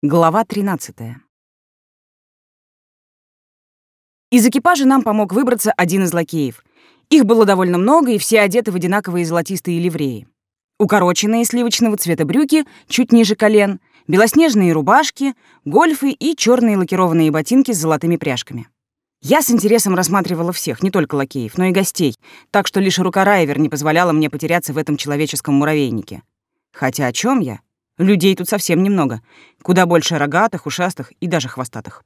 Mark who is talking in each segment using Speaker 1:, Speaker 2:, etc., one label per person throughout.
Speaker 1: Глава 13. Из экипажа нам помог выбраться один из лакеев. Их было довольно много, и все одеты в одинаковые золотистые ливреи. Укороченные сливочного цвета брюки, чуть ниже колен, белоснежные рубашки, гольфы и черные лакированные ботинки с золотыми пряжками. Я с интересом рассматривала всех, не только лакеев, но и гостей, так что лишь рука Райвер не позволяла мне потеряться в этом человеческом муравейнике. Хотя о чем я? Людей тут совсем немного. Куда больше рогатых, ушастых и даже хвостатых.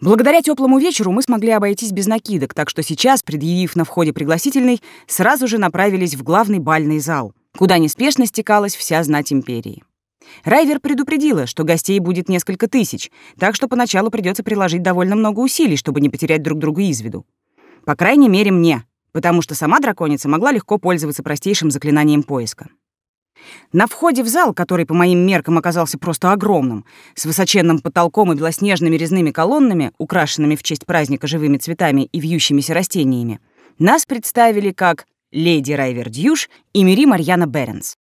Speaker 1: Благодаря теплому вечеру мы смогли обойтись без накидок, так что сейчас, предъявив на входе пригласительный, сразу же направились в главный бальный зал, куда неспешно стекалась вся знать империи. Райвер предупредила, что гостей будет несколько тысяч, так что поначалу придется приложить довольно много усилий, чтобы не потерять друг друга из виду. По крайней мере, мне, потому что сама драконица могла легко пользоваться простейшим заклинанием поиска. На входе в зал, который по моим меркам оказался просто огромным, с высоченным потолком и белоснежными резными колоннами, украшенными в честь праздника живыми цветами и вьющимися растениями, нас представили как леди Райвер Дьюш и Мири Марьяна Беренс.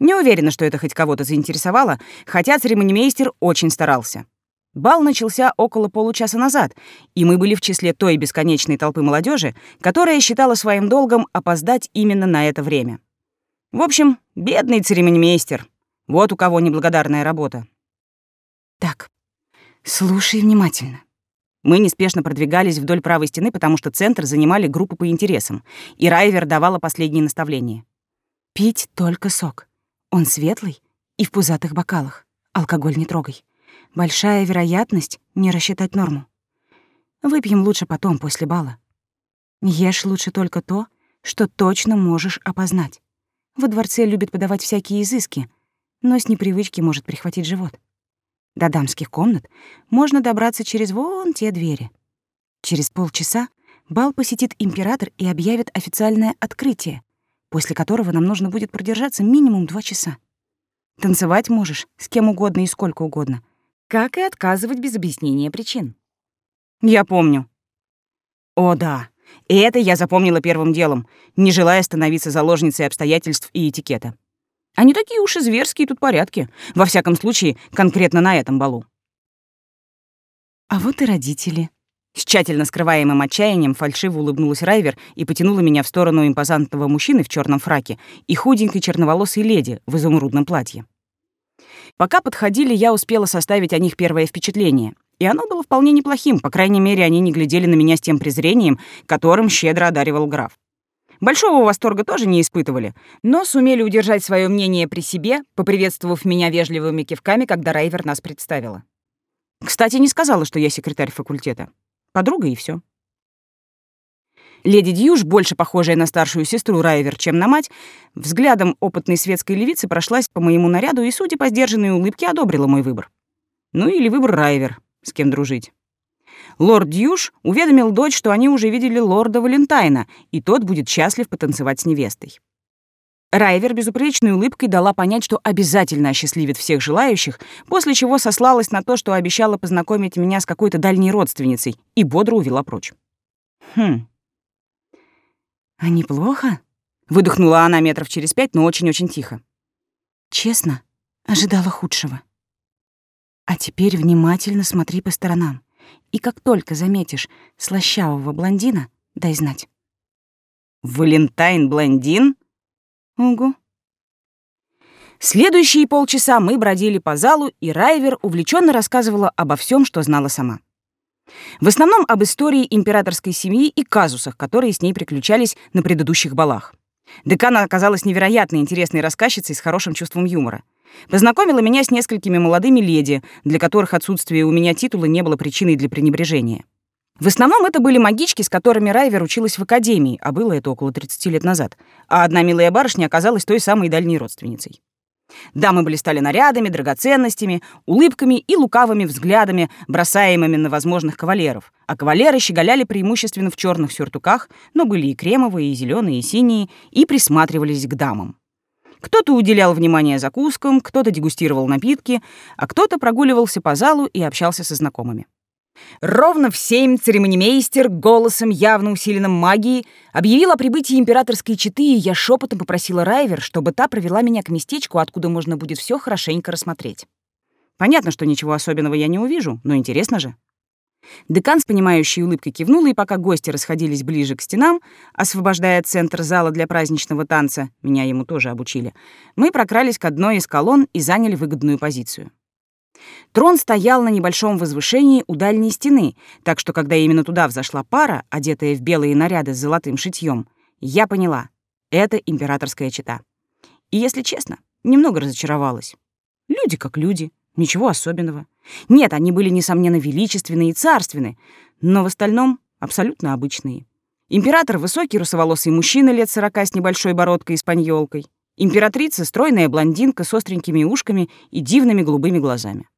Speaker 1: Не уверена, что это хоть кого-то заинтересовало, хотя церемонимейстер очень старался. Бал начался около получаса назад, и мы были в числе той бесконечной толпы молодежи, которая считала своим долгом опоздать именно на это время. В общем, бедный церемонимейстер. Вот у кого неблагодарная работа.
Speaker 2: Так, слушай внимательно.
Speaker 1: Мы неспешно продвигались вдоль правой стены, потому что центр занимали группы по интересам, и Райвер давала последние наставления.
Speaker 2: Пить только сок. Он светлый и в пузатых бокалах. Алкоголь не трогай. Большая вероятность не рассчитать норму. Выпьем лучше потом, после бала. Ешь лучше только то, что точно можешь опознать. Во дворце любят подавать всякие изыски, но с непривычки может прихватить живот. До дамских комнат можно добраться через вон те двери. Через полчаса бал посетит император и объявит официальное открытие, после которого нам нужно будет продержаться минимум два часа. Танцевать можешь с кем угодно и сколько угодно, как и отказывать без объяснения причин.
Speaker 1: Я помню. О, да. И это я запомнила первым делом, не желая становиться заложницей обстоятельств и этикета. Они такие уж и зверские тут порядки, во всяком случае, конкретно на этом балу.
Speaker 2: А вот и родители.
Speaker 1: С тщательно скрываемым отчаянием фальшиво улыбнулась Райвер и потянула меня в сторону импозантного мужчины в черном фраке и худенькой черноволосой леди в изумрудном платье. Пока подходили, я успела составить о них первое впечатление — и оно было вполне неплохим, по крайней мере, они не глядели на меня с тем презрением, которым щедро одаривал граф. Большого восторга тоже не испытывали, но сумели удержать свое мнение при себе, поприветствовав меня вежливыми кивками, когда Райвер нас представила. Кстати, не сказала, что я секретарь факультета. Подруга и все. Леди Дьюш, больше похожая на старшую сестру Райвер, чем на мать, взглядом опытной светской левицы прошлась по моему наряду и, судя по сдержанной улыбке, одобрила мой выбор. Ну или выбор Райвер, с кем дружить. Лорд Дьюш уведомил дочь, что они уже видели лорда Валентайна, и тот будет счастлив потанцевать с невестой. Райвер безупречной улыбкой дала понять, что обязательно осчастливит всех желающих, после чего сослалась на то, что обещала познакомить меня с какой-то дальней родственницей, и бодро увела прочь. «Хм.
Speaker 2: А неплохо?»
Speaker 1: — выдохнула она метров через пять, но очень-очень тихо.
Speaker 2: «Честно, ожидала худшего». А теперь внимательно смотри по сторонам. И как только заметишь слащавого блондина, дай знать.
Speaker 1: Валентайн-блондин?
Speaker 2: Угу.
Speaker 1: Следующие полчаса мы бродили по залу, и Райвер увлеченно рассказывала обо всем, что знала сама. В основном об истории императорской семьи и казусах, которые с ней приключались на предыдущих балах. Декана оказалась невероятно интересной рассказчицей с хорошим чувством юмора. Познакомила меня с несколькими молодыми леди, для которых отсутствие у меня титула не было причиной для пренебрежения. В основном это были магички, с которыми Райвер училась в академии, а было это около 30 лет назад. А одна милая барышня оказалась той самой дальней родственницей. Дамы блистали нарядами, драгоценностями, улыбками и лукавыми взглядами, бросаемыми на возможных кавалеров. А кавалеры щеголяли преимущественно в черных сюртуках, но были и кремовые, и зеленые, и синие, и присматривались к дамам. Кто-то уделял внимание закускам, кто-то дегустировал напитки, а кто-то прогуливался по залу и общался со знакомыми. Ровно в семь церемонимейстер голосом, явно усиленным магией, объявил о прибытии императорской четы, и я шепотом попросила Райвер, чтобы та провела меня к местечку, откуда можно будет все хорошенько рассмотреть. Понятно, что ничего особенного я не увижу, но интересно же. Декан с понимающей улыбкой кивнула, и пока гости расходились ближе к стенам, освобождая центр зала для праздничного танца, меня ему тоже обучили, мы прокрались к одной из колонн и заняли выгодную позицию. Трон стоял на небольшом возвышении у дальней стены, так что когда именно туда взошла пара, одетая в белые наряды с золотым шитьем, я поняла — это императорская чета. И, если честно, немного разочаровалась. Люди как люди, ничего особенного. Нет, они были, несомненно, величественные и царственны, но в остальном абсолютно обычные. Император — высокий русоволосый мужчина лет сорока с небольшой бородкой и спаньолкой. Императрица — стройная блондинка с остренькими ушками и дивными голубыми глазами.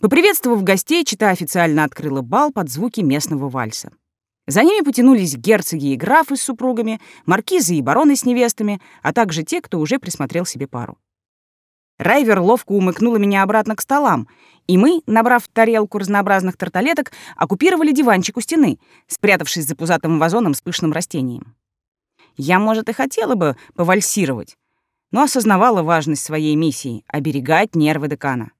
Speaker 1: Поприветствовав гостей, чита официально открыла бал под звуки местного вальса. За ними потянулись герцоги и графы с супругами, маркизы и бароны с невестами, а также те, кто уже присмотрел себе пару. Райвер ловко умыкнула меня обратно к столам, и мы, набрав тарелку разнообразных тарталеток, оккупировали диванчик у стены, спрятавшись за пузатым вазоном с пышным растением. Я, может, и хотела бы повальсировать, но осознавала важность своей миссии — оберегать нервы декана.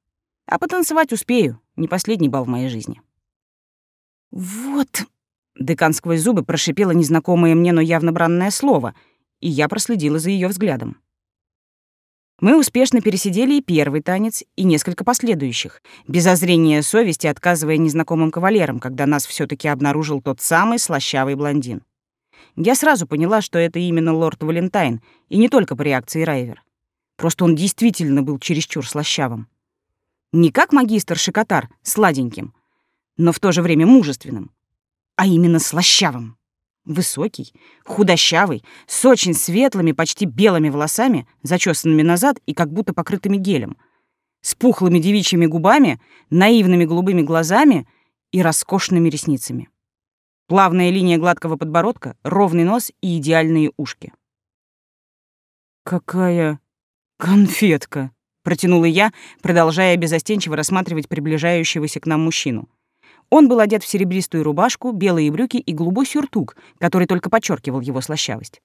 Speaker 1: А потанцевать успею, не последний бал в моей жизни. «Вот...» — декан сквозь зубы прошипела незнакомое мне, но явно бранное слово, и я проследила за ее взглядом. Мы успешно пересидели и первый танец, и несколько последующих, без озрения совести отказывая незнакомым кавалерам, когда нас все таки обнаружил тот самый слащавый блондин. Я сразу поняла, что это именно лорд Валентайн, и не только по реакции Райвер. Просто он действительно был чересчур слащавым. Не как магистр Шикотар, сладеньким, но в то же время мужественным, а именно слащавым. Высокий, худощавый, с очень светлыми, почти белыми волосами, зачесанными назад и как будто покрытыми гелем, с пухлыми девичьими губами, наивными голубыми глазами и роскошными ресницами. Плавная линия гладкого подбородка, ровный нос и идеальные ушки. «Какая конфетка!» — протянула я, продолжая безостенчиво рассматривать приближающегося к нам мужчину — он был одет в серебристую рубашку, белые брюки и голубой сюртук, который только подчеркивал его слащавость.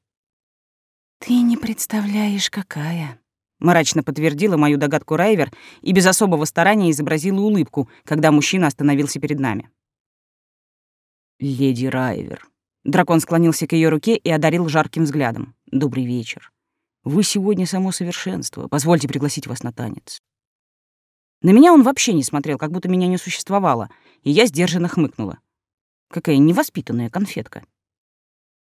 Speaker 2: «Ты не представляешь, какая!»
Speaker 1: — мрачно подтвердила мою догадку Райвер и без особого старания изобразила улыбку, когда мужчина остановился перед нами. «Леди Райвер». Дракон склонился к ее руке и одарил жарким взглядом. «Добрый вечер. Вы сегодня само совершенство. Позвольте пригласить вас на танец». На меня он вообще не смотрел, как будто меня не существовало, и я сдержанно хмыкнула. Какая невоспитанная конфетка.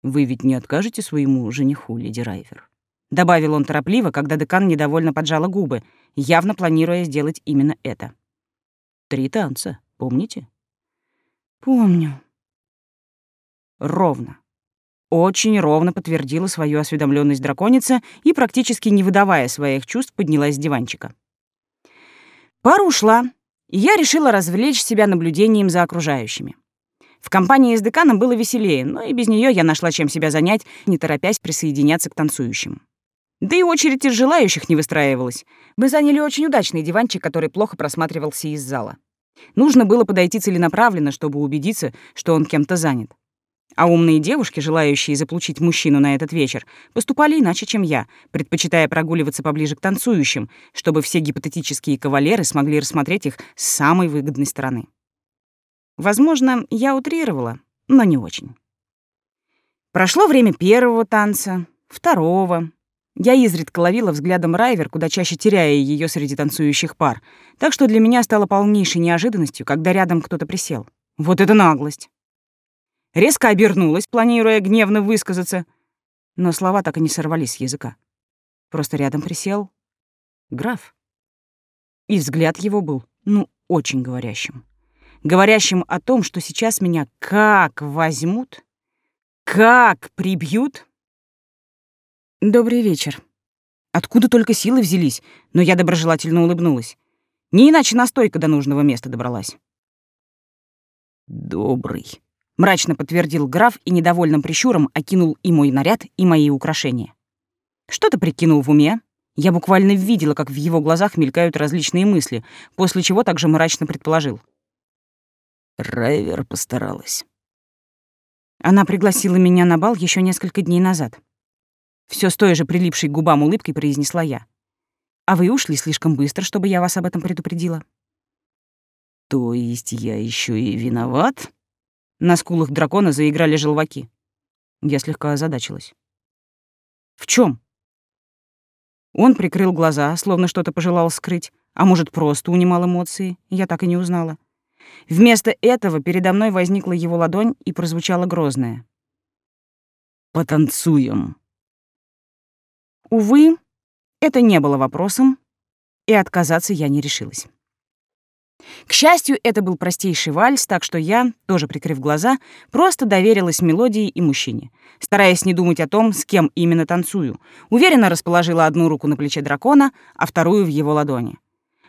Speaker 1: «Вы ведь не откажете своему жениху, леди Райвер?» Добавил он торопливо, когда декан недовольно поджала губы, явно планируя сделать именно это. «Три танца, помните?»
Speaker 2: «Помню».
Speaker 1: Ровно. Очень ровно подтвердила свою осведомленность драконица и, практически не выдавая своих чувств, поднялась с диванчика. Пара ушла, и я решила развлечь себя наблюдением за окружающими. В компании с деканом было веселее, но и без нее я нашла чем себя занять, не торопясь присоединяться к танцующим. Да и очередь из желающих не выстраивалась. Мы заняли очень удачный диванчик, который плохо просматривался из зала. Нужно было подойти целенаправленно, чтобы убедиться, что он кем-то занят. А умные девушки, желающие заполучить мужчину на этот вечер, поступали иначе, чем я, предпочитая прогуливаться поближе к танцующим, чтобы все гипотетические кавалеры смогли рассмотреть их с самой выгодной стороны. Возможно, я утрировала, но не очень. Прошло время первого танца, второго. Я изредка ловила взглядом Райвер, куда чаще теряя ее среди танцующих пар, так что для меня стало полнейшей неожиданностью, когда рядом кто-то присел. Вот это наглость! Резко обернулась, планируя гневно высказаться, но слова так и не сорвались с языка. Просто рядом присел граф. И взгляд его был, ну, очень говорящим. Говорящим о том, что сейчас меня как возьмут, как прибьют. Добрый вечер. Откуда только силы взялись, но я доброжелательно улыбнулась. Не иначе настойка до нужного места добралась. Добрый, мрачно подтвердил граф и недовольным прищуром окинул и мой наряд, и мои украшения. Что-то прикинул в уме. Я буквально видела, как в его глазах мелькают различные мысли, после чего также мрачно предположил. Райвер постаралась. Она пригласила меня на бал еще несколько дней назад. Все с той же прилипшей к губам улыбкой произнесла я. А вы ушли слишком быстро, чтобы я вас об этом предупредила.
Speaker 2: То есть я еще и виноват?
Speaker 1: На скулах дракона заиграли желваки. Я слегка озадачилась. В чем? Он прикрыл глаза, словно что-то пожелал скрыть, а может, просто унимал эмоции, я так и не узнала. Вместо этого передо мной возникла его ладонь и прозвучало грозное.
Speaker 2: «Потанцуем».
Speaker 1: Увы, это не было вопросом, и отказаться я не решилась. К счастью, это был простейший вальс, так что я, тоже прикрыв глаза, просто доверилась мелодии и мужчине, стараясь не думать о том, с кем именно танцую. Уверенно расположила одну руку на плече дракона, а вторую в его ладони.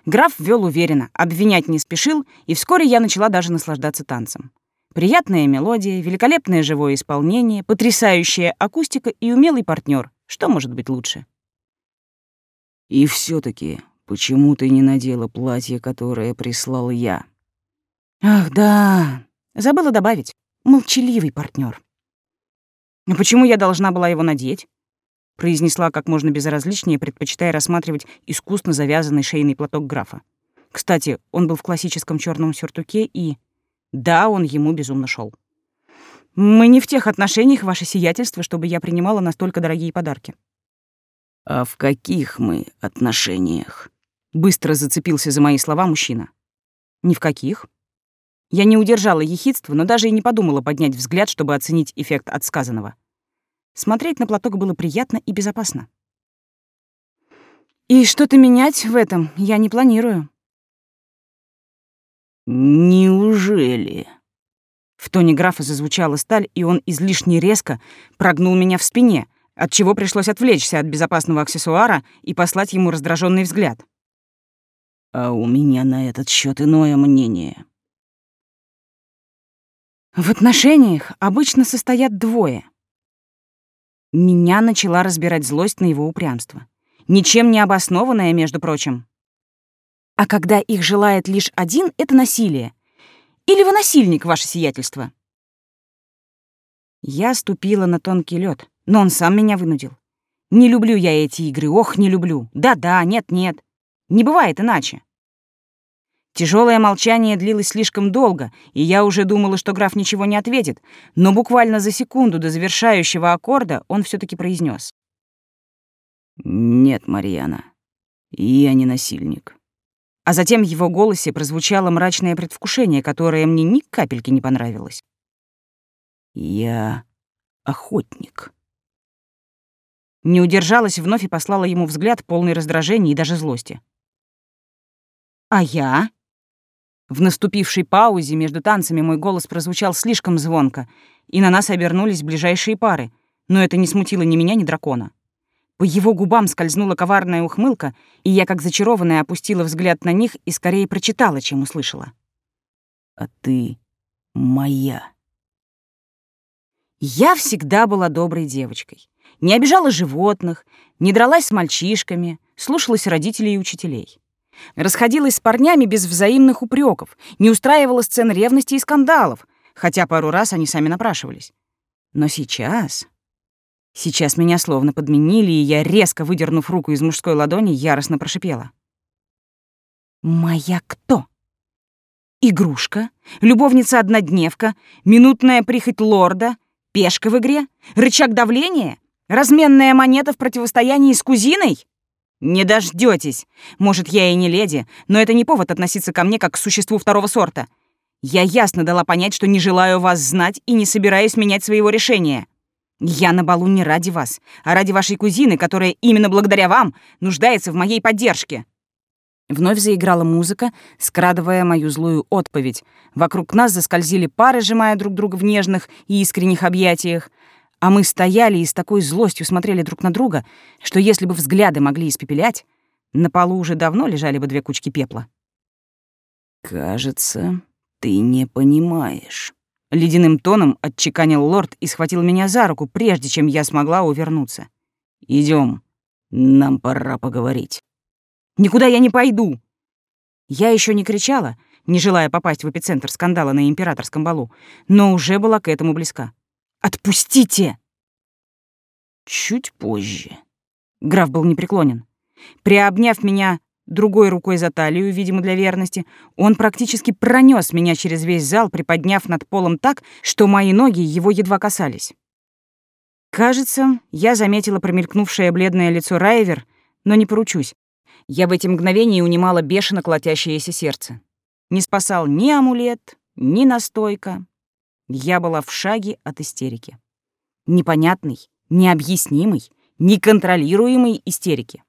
Speaker 1: Граф вел уверенно, обвинять не спешил, и вскоре я начала даже наслаждаться танцем. Приятная мелодия, великолепное живое исполнение, потрясающая акустика и умелый партнер. Что может быть лучше?
Speaker 2: И все таки почему ты не надела платье, которое прислал я?
Speaker 1: Ах, да, забыла добавить. Молчаливый партнер. Но почему я должна была его надеть? произнесла как можно безразличнее, предпочитая рассматривать искусно завязанный шейный платок графа. Кстати, он был в классическом черном сюртуке и... Да, он ему безумно шел. Мы не в тех отношениях, ваше сиятельство, чтобы я принимала настолько дорогие подарки.
Speaker 2: А в каких мы отношениях?
Speaker 1: Быстро зацепился за мои слова мужчина. Ни в каких. Я не удержала ехидства, но даже и не подумала поднять взгляд, чтобы оценить эффект от сказанного. Смотреть на платок было приятно и безопасно. И что-то менять в этом я не планирую.
Speaker 2: Неужели?
Speaker 1: В тоне графа зазвучала сталь, и он излишне резко прогнул меня в спине, отчего пришлось отвлечься от безопасного аксессуара и послать ему раздраженный взгляд.
Speaker 2: А у меня на этот счет иное мнение.
Speaker 1: В отношениях обычно состоят двое — меня начала разбирать злость на его упрямство. Ничем не обоснованное, между прочим. А когда их желает лишь один, это насилие. Или вы насильник, ваше сиятельство? Я ступила на тонкий лед, но он сам меня вынудил. Не люблю я эти игры, ох, не люблю. Да-да, нет-нет. Не бывает иначе. Тяжелое молчание длилось слишком долго, и я уже думала, что граф ничего не ответит, но буквально за секунду до завершающего аккорда он все таки произнес:
Speaker 2: «Нет, Марьяна, я не насильник».
Speaker 1: А затем в его голосе прозвучало мрачное предвкушение, которое мне ни капельки не понравилось.
Speaker 2: «Я охотник».
Speaker 1: Не удержалась вновь и послала ему взгляд, полный раздражения и даже злости. «А я?» В наступившей паузе между танцами мой голос прозвучал слишком звонко, и на нас обернулись ближайшие пары, но это не смутило ни меня, ни дракона. По его губам скользнула коварная ухмылка, и я, как зачарованная, опустила взгляд на них и скорее прочитала, чем услышала.
Speaker 2: «А ты моя».
Speaker 1: Я всегда была доброй девочкой. Не обижала животных, не дралась с мальчишками, слушалась родителей и учителей. Расходилась с парнями без взаимных упреков, не устраивала сцен ревности и скандалов, хотя пару раз они сами напрашивались. Но сейчас... Сейчас меня словно подменили, и я, резко выдернув руку из мужской ладони, яростно прошипела. «Моя кто?» Игрушка, любовница-однодневка, минутная прихоть лорда, пешка в игре, рычаг давления, разменная монета в противостоянии с кузиной? «Не дождётесь. Может, я и не леди, но это не повод относиться ко мне как к существу второго сорта. Я ясно дала понять, что не желаю вас знать и не собираюсь менять своего решения. Я на балу не ради вас, а ради вашей кузины, которая именно благодаря вам нуждается в моей поддержке». Вновь заиграла музыка, скрадывая мою злую отповедь. Вокруг нас заскользили пары, сжимая друг друга в нежных и искренних объятиях а мы стояли и с такой злостью смотрели друг на друга, что если бы взгляды могли испепелять, на полу уже давно лежали бы две кучки пепла.
Speaker 2: «Кажется, ты не понимаешь».
Speaker 1: Ледяным тоном отчеканил лорд и схватил меня за руку, прежде чем я смогла увернуться.
Speaker 2: Идем, нам пора поговорить».
Speaker 1: «Никуда я не пойду!» Я еще не кричала, не желая попасть в эпицентр скандала на императорском балу, но уже была к этому близка. Отпустите!»
Speaker 2: Чуть позже.
Speaker 1: Граф был непреклонен. Приобняв меня другой рукой за талию, видимо, для верности, он практически пронес меня через весь зал, приподняв над полом так, что мои ноги его едва касались. Кажется, я заметила промелькнувшее бледное лицо Райвер, но не поручусь. Я в эти мгновения унимала бешено колотящееся сердце. Не спасал ни амулет, ни настойка. Я была в шаге от истерики. Непонятной, необъяснимой, неконтролируемой истерики.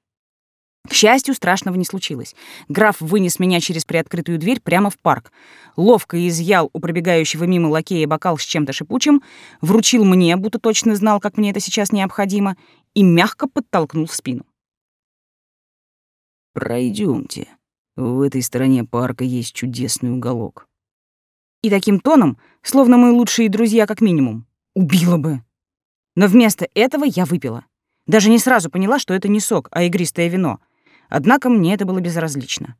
Speaker 1: К счастью, страшного не случилось. Граф вынес меня через приоткрытую дверь прямо в парк, ловко изъял у пробегающего мимо лакея бокал с чем-то шипучим, вручил мне, будто точно знал, как мне это сейчас необходимо, и мягко подтолкнул в спину.
Speaker 3: Пройдемте. В этой стороне парка есть чудесный уголок.
Speaker 1: И таким тоном, словно мы лучшие друзья как минимум, убила бы. Но вместо этого я выпила. Даже не сразу поняла, что это не сок, а игристое вино, Однако мне это было безразлично.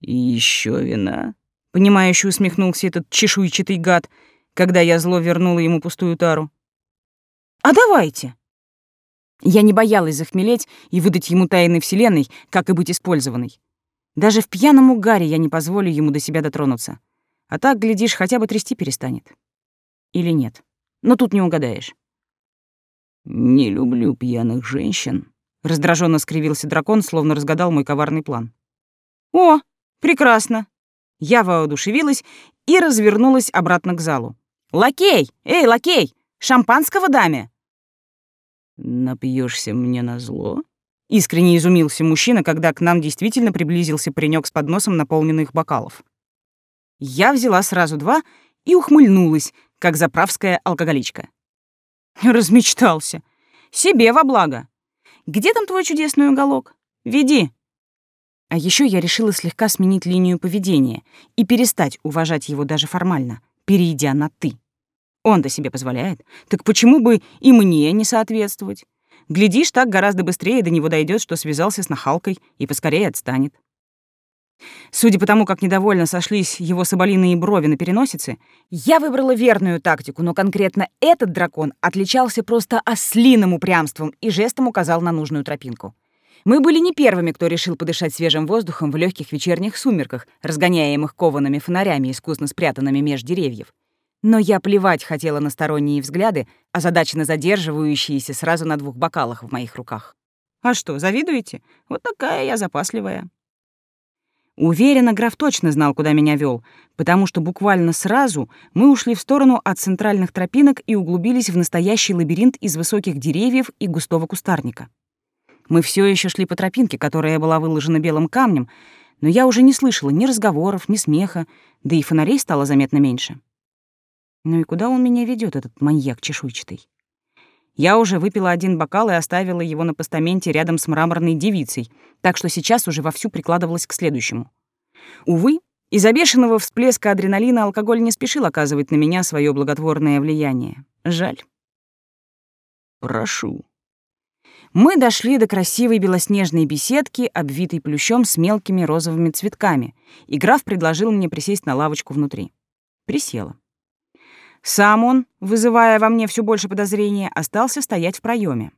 Speaker 3: «И ещё вина?»
Speaker 1: — понимающе усмехнулся этот чешуйчатый гад, когда я зло вернула ему пустую тару. «А давайте!» Я не боялась захмелеть и выдать ему тайны Вселенной, как и быть использованной. Даже в пьяном угаре я не позволю ему до себя дотронуться. А так, глядишь, хотя бы трясти перестанет. Или нет. Но тут не угадаешь.
Speaker 3: «Не люблю пьяных женщин»,
Speaker 1: Раздраженно скривился дракон, словно разгадал мой коварный план. «О, прекрасно!» Я воодушевилась и развернулась обратно к залу. «Лакей! Эй, лакей! Шампанского даме!»
Speaker 3: Напьешься мне на зло?
Speaker 1: Искренне изумился мужчина, когда к нам действительно приблизился паренек с подносом наполненных бокалов. Я взяла сразу два и ухмыльнулась, как заправская алкоголичка. Размечтался. Себе во благо. Где там твой чудесный уголок? Веди. А еще я решила слегка сменить линию поведения и перестать уважать его даже формально, перейдя на «ты». Он-то себе позволяет, так почему бы и мне не соответствовать? Глядишь, так гораздо быстрее до него дойдет, что связался с нахалкой и поскорее отстанет. Судя по тому, как недовольно сошлись его соболиные брови на переносице, я выбрала верную тактику, но конкретно этот дракон отличался просто ослиным упрямством и жестом указал на нужную тропинку. Мы были не первыми, кто решил подышать свежим воздухом в легких вечерних сумерках, разгоняемых коваными фонарями, искусно спрятанными меж деревьев. Но я плевать хотела на сторонние взгляды, озадаченно задерживающиеся сразу на двух бокалах в моих руках. А что, завидуете? Вот такая я запасливая. Уверена, граф точно знал, куда меня вел, потому что буквально сразу мы ушли в сторону от центральных тропинок и углубились в настоящий лабиринт из высоких деревьев и густого кустарника. Мы все еще шли по тропинке, которая была выложена белым камнем, но я уже не слышала ни разговоров, ни смеха, да и фонарей стало заметно меньше. Ну и куда он меня ведет, этот маньяк чешуйчатый? Я уже выпила один бокал и оставила его на постаменте рядом с мраморной девицей, так что сейчас уже вовсю прикладывалась к следующему. Увы, из-за бешеного всплеска адреналина алкоголь не спешил оказывать на меня свое благотворное влияние. Жаль.
Speaker 3: «Прошу».
Speaker 1: Мы дошли до красивой белоснежной беседки, обвитой плющом с мелкими розовыми цветками, и граф предложил мне присесть на лавочку внутри. Присела. Сам он, вызывая во мне все больше подозрения, остался стоять в проеме.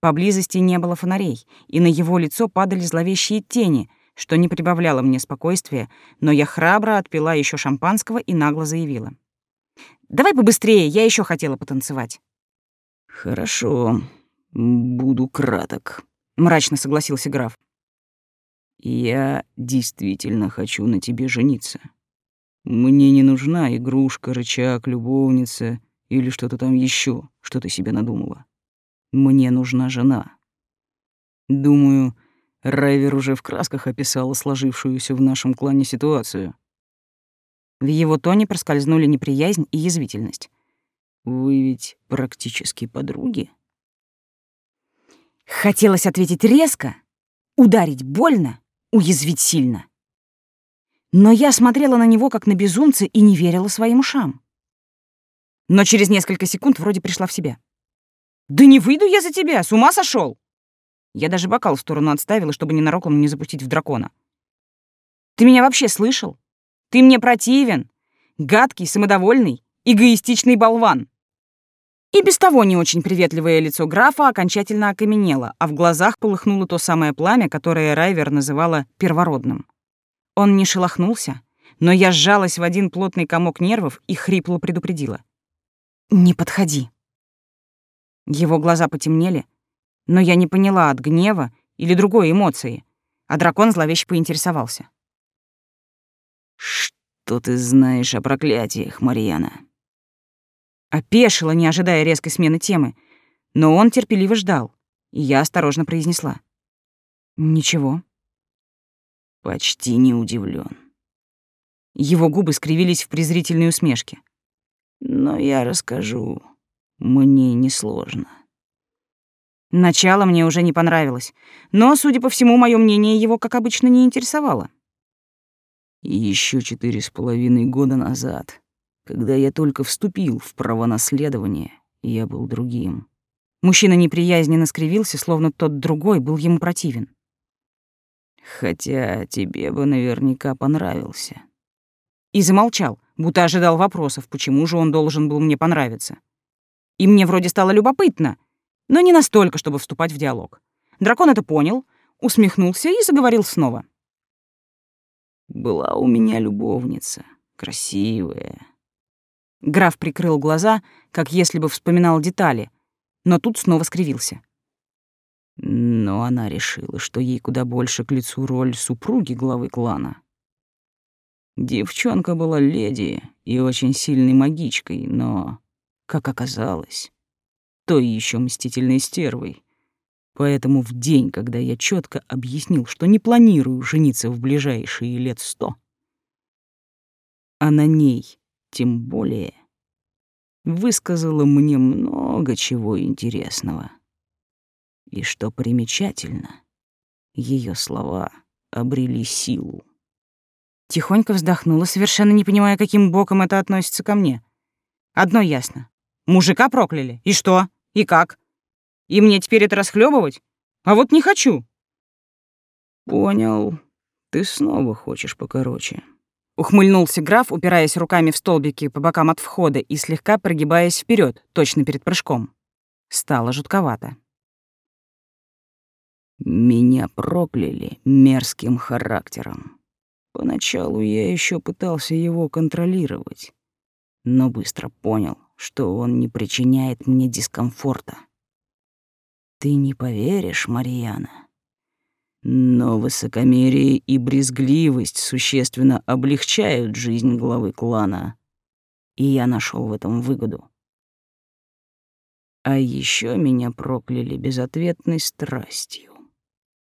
Speaker 1: Поблизости не было фонарей, и на его лицо падали зловещие тени, что не прибавляло мне спокойствия, но я храбро отпила еще шампанского и нагло заявила. «Давай побыстрее, я еще хотела потанцевать».
Speaker 3: «Хорошо, буду краток», — мрачно согласился граф. «Я действительно хочу на тебе жениться. Мне не нужна игрушка, рычаг, любовница или что-то там еще, что ты себе надумала. Мне нужна жена. Думаю, Райвер уже в красках описала сложившуюся в нашем клане ситуацию.
Speaker 1: В его тоне проскользнули неприязнь и язвительность.
Speaker 3: Вы ведь практически подруги.
Speaker 1: Хотелось ответить резко, ударить больно, уязвить сильно. Но я смотрела на него как на безумца и не верила своим ушам. Но через несколько секунд вроде пришла в себя. «Да не выйду я за тебя, с ума сошел! Я даже бокал в сторону отставила, чтобы ненароком не запустить в дракона. «Ты меня вообще слышал? Ты мне противен! Гадкий, самодовольный, эгоистичный болван!» И без того не очень приветливое лицо графа окончательно окаменело, а в глазах полыхнуло то самое пламя, которое Райвер называла первородным. Он не шелохнулся, но я сжалась в один плотный комок нервов и хрипло предупредила. «Не подходи». Его глаза потемнели, но я не поняла от гнева или другой эмоции, а дракон зловеще поинтересовался.
Speaker 3: «Что ты знаешь о проклятиях, Марьяна?»
Speaker 1: Опешила, не ожидая резкой смены темы, но он терпеливо ждал, и я осторожно произнесла. «Ничего».
Speaker 3: «Почти не удивлен.
Speaker 1: Его губы скривились в презрительной усмешке.
Speaker 3: «Но я расскажу. Мне несложно».
Speaker 1: Начало мне уже не понравилось, но, судя по всему, мое мнение его, как обычно, не интересовало.
Speaker 3: Еще четыре с половиной года назад когда я только вступил в право наследования, я был другим.
Speaker 1: Мужчина неприязненно скривился, словно тот другой был ему противен.
Speaker 3: Хотя тебе бы наверняка понравился.
Speaker 1: И замолчал, будто ожидал вопросов, почему же он должен был мне понравиться. И мне вроде стало любопытно, но не настолько, чтобы вступать в диалог. Дракон это понял, усмехнулся и заговорил снова.
Speaker 3: Была у меня любовница, красивая,
Speaker 1: Граф прикрыл глаза, как если бы вспоминал детали, но тут снова скривился.
Speaker 3: Но она решила, что ей куда больше к лицу роль супруги главы клана. Девчонка была леди и очень сильной магичкой, но, как оказалось, той еще мстительной стервой. Поэтому в день, когда я четко объяснил, что не планирую жениться в ближайшие лет сто, а на ней тем более, высказала мне много чего интересного. И что примечательно, ее слова обрели силу.
Speaker 1: Тихонько вздохнула, совершенно не понимая, каким боком это относится ко мне. Одно ясно. Мужика прокляли. И что? И как? И мне теперь это расхлебывать? А вот не хочу.
Speaker 3: Понял. Ты снова хочешь покороче.
Speaker 1: Ухмыльнулся граф, упираясь руками в столбики по бокам от входа и слегка прогибаясь вперед, точно перед прыжком. Стало жутковато.
Speaker 3: Меня прокляли мерзким характером. Поначалу я еще пытался его контролировать, но быстро понял, что он не причиняет мне дискомфорта. Ты не поверишь, Марьяна, но высокомерие и брезгливость существенно облегчают жизнь главы клана, и я нашел в этом выгоду. А еще меня прокляли безответной страстью.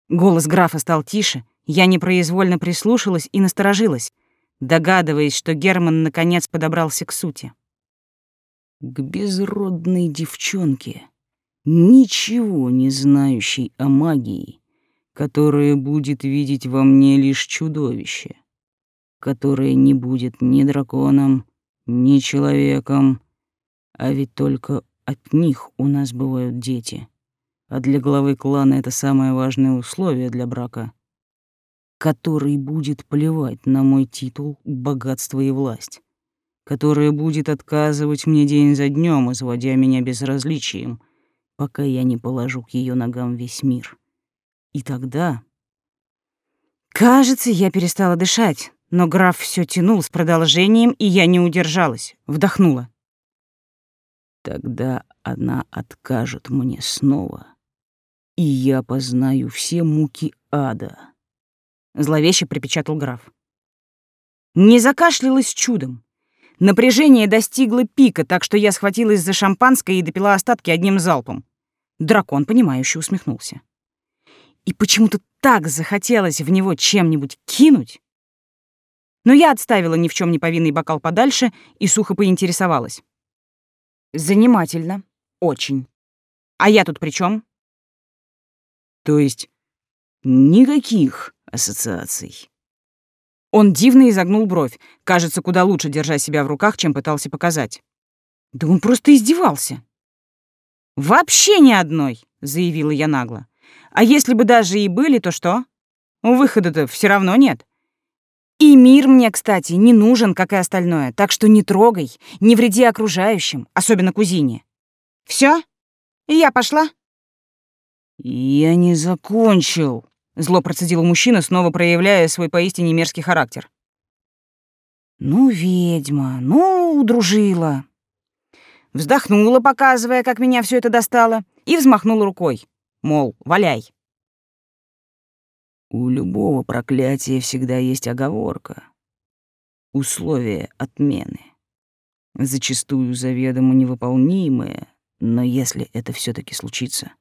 Speaker 1: Голос графа стал тише, я непроизвольно прислушалась и насторожилась, догадываясь, что Герман наконец подобрался к сути.
Speaker 3: К безродной девчонке, ничего не знающей о магии, которое будет видеть во мне лишь чудовище, которое не будет ни драконом, ни человеком, а ведь только от них у нас бывают дети. А для главы клана это самое важное условие для брака, который будет плевать на мой титул, богатство и власть, которое будет отказывать мне день за днем, изводя меня безразличием, пока я не положу к ее ногам весь мир. И тогда...
Speaker 1: Кажется, я перестала дышать, но граф все тянул с продолжением, и я не удержалась, вдохнула.
Speaker 3: Тогда она откажет мне снова, и я познаю все муки ада.
Speaker 1: Зловеще припечатал граф. Не закашлялась чудом. Напряжение достигло пика, так что я схватилась за шампанское и допила остатки одним залпом. Дракон, понимающе усмехнулся и почему-то так захотелось в него чем-нибудь кинуть. Но я отставила ни в чем не повинный бокал подальше и сухо поинтересовалась. Занимательно. Очень. А я тут при чем?
Speaker 3: То есть никаких ассоциаций.
Speaker 1: Он дивно изогнул бровь, кажется, куда лучше держа себя в руках, чем пытался показать. Да он просто издевался. «Вообще ни одной», — заявила я нагло. А если бы даже и были, то что? Выхода-то все равно нет. И мир мне, кстати, не нужен, как и остальное, так что не трогай, не вреди окружающим, особенно кузине. Все? Я пошла?»
Speaker 3: «Я не закончил», — зло процедил мужчина, снова проявляя свой поистине мерзкий характер.
Speaker 1: «Ну, ведьма, ну, удружила». Вздохнула, показывая, как меня все это достало, и взмахнула рукой, мол, валяй.
Speaker 3: У любого проклятия всегда есть оговорка. Условие отмены. Зачастую заведомо невыполнимое, но если это все таки случится,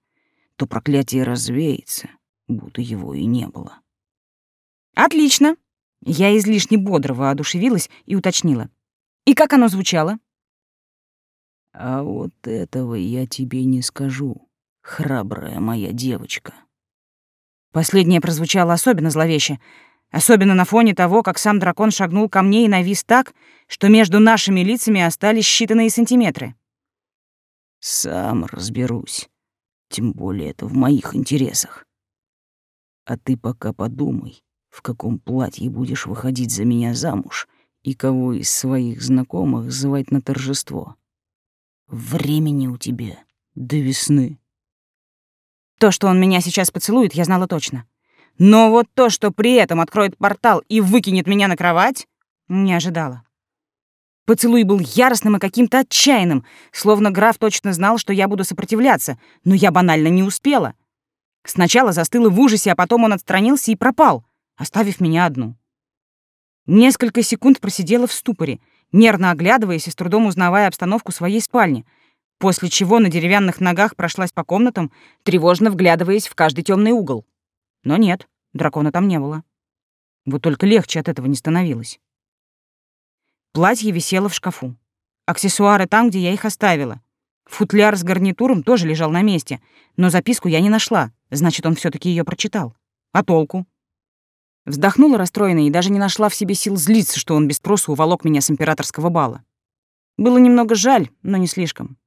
Speaker 3: то проклятие развеется, будто его и не было.
Speaker 1: Отлично. Я излишне бодро воодушевилась и уточнила. И как оно звучало?
Speaker 3: А вот этого я тебе не скажу, храбрая моя девочка.
Speaker 1: Последнее прозвучало особенно зловеще, особенно на фоне того, как сам дракон шагнул ко мне и навис так, что между нашими лицами остались считанные сантиметры.
Speaker 3: Сам разберусь. Тем более это в моих интересах. А ты пока подумай, в каком платье будешь выходить за меня замуж и кого из своих знакомых звать на торжество. Времени у тебя до весны.
Speaker 1: То, что он меня сейчас поцелует, я знала точно. Но вот то, что при этом откроет портал и выкинет меня на кровать, не ожидала. Поцелуй был яростным и каким-то отчаянным, словно граф точно знал, что я буду сопротивляться, но я банально не успела. Сначала застыла в ужасе, а потом он отстранился и пропал, оставив меня одну. Несколько секунд просидела в ступоре, нервно оглядываясь и с трудом узнавая обстановку своей спальни, после чего на деревянных ногах прошлась по комнатам, тревожно вглядываясь в каждый темный угол. Но нет, дракона там не было. Вот только легче от этого не становилось. Платье висело в шкафу. Аксессуары там, где я их оставила. Футляр с гарнитуром тоже лежал на месте, но записку я не нашла, значит, он все таки ее прочитал. А толку? Вздохнула расстроенная и даже не нашла в себе сил злиться, что он без спроса уволок меня с императорского бала. Было немного жаль, но не слишком.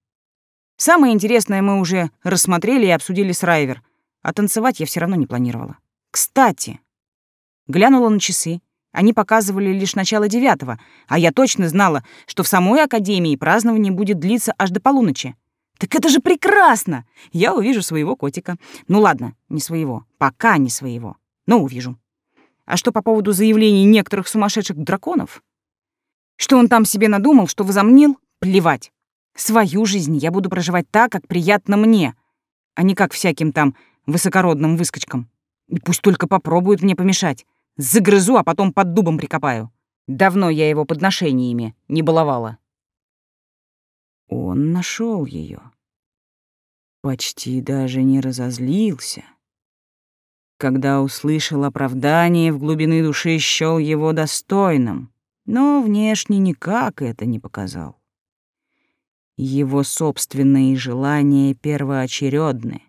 Speaker 1: Самое интересное мы уже рассмотрели и обсудили с Райвер, а танцевать я все равно не планировала. Кстати, глянула на часы. Они показывали лишь начало девятого, а я точно знала, что в самой академии празднование будет длиться аж до полуночи. Так это же прекрасно! Я увижу своего котика. Ну ладно, не своего. Пока не своего. Но увижу. А что по поводу заявлений некоторых сумасшедших драконов? Что он там себе надумал, что возомнил? Плевать. Свою жизнь я буду проживать так, как приятно мне, а не как всяким там высокородным выскочкам. И пусть только попробуют мне помешать. Загрызу, а потом под дубом прикопаю. Давно я его подношениями не баловала.
Speaker 3: Он нашел ее. Почти даже не разозлился. Когда услышал оправдание, в глубины души счёл его достойным, но внешне никак это не показал. Его собственные желания первоочередны,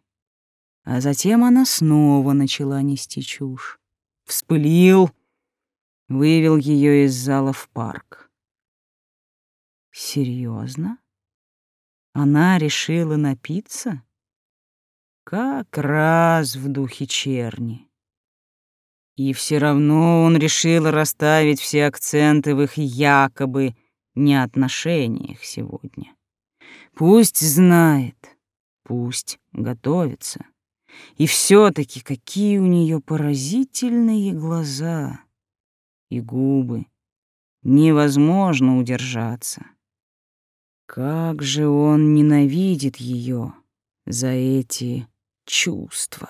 Speaker 3: а затем она снова начала нести чушь. Вспылил, вывел ее из зала в парк. Серьезно? Она решила напиться? Как раз в духе черни. И все равно он решил расставить все акценты в их якобы неотношениях сегодня. Пусть знает, пусть готовится. И все таки какие у нее поразительные глаза и губы. Невозможно удержаться. Как же он ненавидит ее за эти чувства.